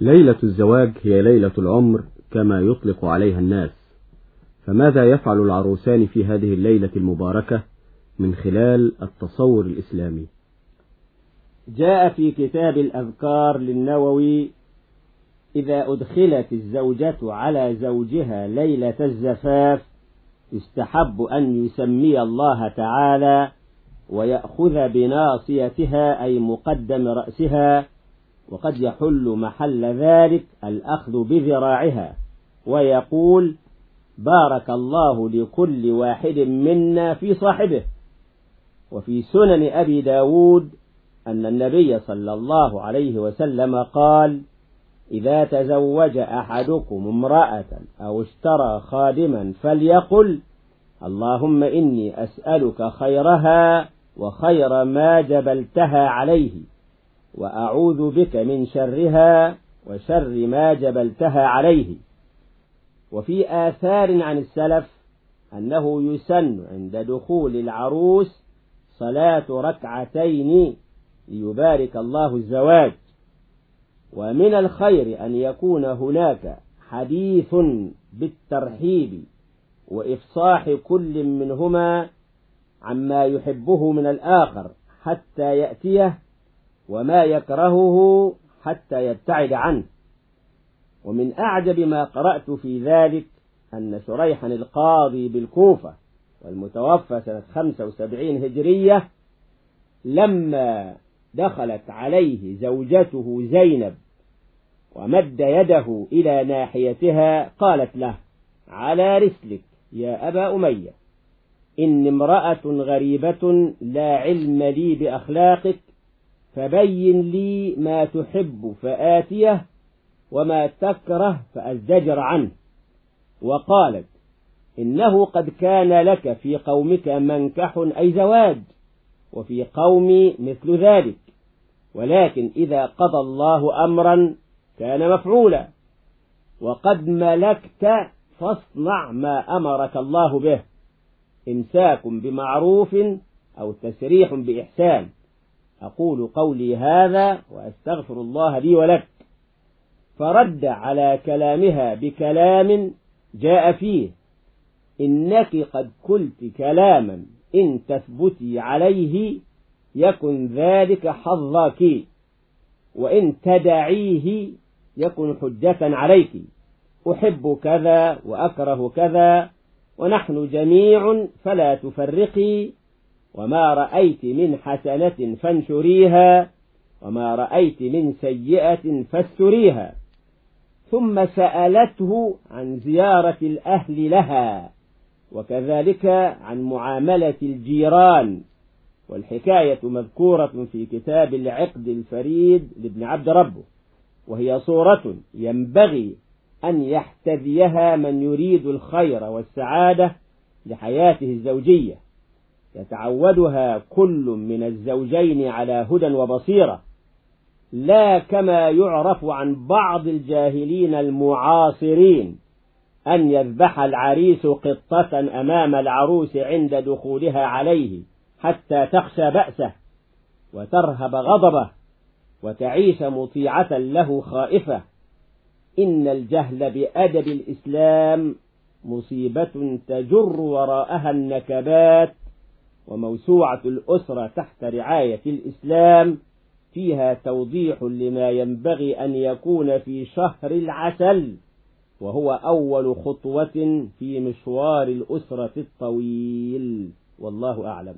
ليلة الزواج هي ليلة العمر كما يطلق عليها الناس. فماذا يفعل العروسان في هذه الليلة المباركة من خلال التصور الإسلامي؟ جاء في كتاب الأذكار للنووي إذا أدخلت الزوجة على زوجها ليلة الزفاف يستحب أن يسمي الله تعالى ويأخذ بناصيتها أي مقدم رأسها وقد يحل محل ذلك الأخذ بذراعها ويقول بارك الله لكل واحد منا في صاحبه. وفي سنن أبي داود أن النبي صلى الله عليه وسلم قال إذا تزوج أحدكم امرأة أو اشترى خادما فليقل اللهم إني أسألك خيرها وخير ما جبلتها عليه وأعوذ بك من شرها وشر ما جبلتها عليه. وفي آثار عن السلف أنه يسن عند دخول العروس صلاة ركعتين ليبارك الله الزواج. ومن الخير أن يكون هناك حديث بالترحيب وإفصاح كل منهما عما يحبه من الآخر حتى يأتيه وما يكرهه حتى يبتعد عنه. ومن أعجب ما قرأت في ذلك أن شريحا القاضي بالكوفة والمتوفى سنة 75 هجرية لما دخلت عليه زوجته زينب ومد يده إلى ناحيتها قالت له على رسلك يا أبا أمية إن امرأة غريبة لا علم لي بأخلاقك فبين لي ما تحب فآتيه وما تكره فأزدجر عنه. وقالت إنه قد كان لك في قومك منكح أي زواج وفي قومي مثل ذلك. ولكن إذا قضى الله أمرا كان مفعولا. وقد ملكت فاصنع ما أمرك الله به إمساك بمعروف أو تسريح بإحسان. أقول قولي هذا وأستغفر الله لي ولك. فرد على كلامها بكلام جاء فيه إنك قد قلت كلاما إن تثبتي عليه يكن ذلك حظك وإن تدعيه يكن حجة عليك. أحب كذا وأكره كذا ونحن جميع فلا تفرقي. وما رأيت من حسنة فانشريها وما رأيت من سيئة فاستريها. ثم سألته عن زيارة الأهل لها وكذلك عن معاملة الجيران. والحكاية مذكورة في كتاب العقد الفريد لابن عبد ربه وهي صورة ينبغي أن يحتذيها من يريد الخير والسعادة لحياته الزوجية. يتعودها كل من الزوجين على هدى وبصيرة لا كما يعرف عن بعض الجاهلين المعاصرين أن يذبح العريس قطة أمام العروس عند دخولها عليه حتى تخشى بأسه وترهب غضبه وتعيش مطيعة له خائفة. إن الجهل بأدب الإسلام مصيبة تجر وراءها النكبات وموسوعة الأسرة تحت رعاية الإسلام فيها توضيح لما ينبغي أن يكون في شهر العسل وهو أول خطوة في مشوار الأسرة الطويل. والله أعلم.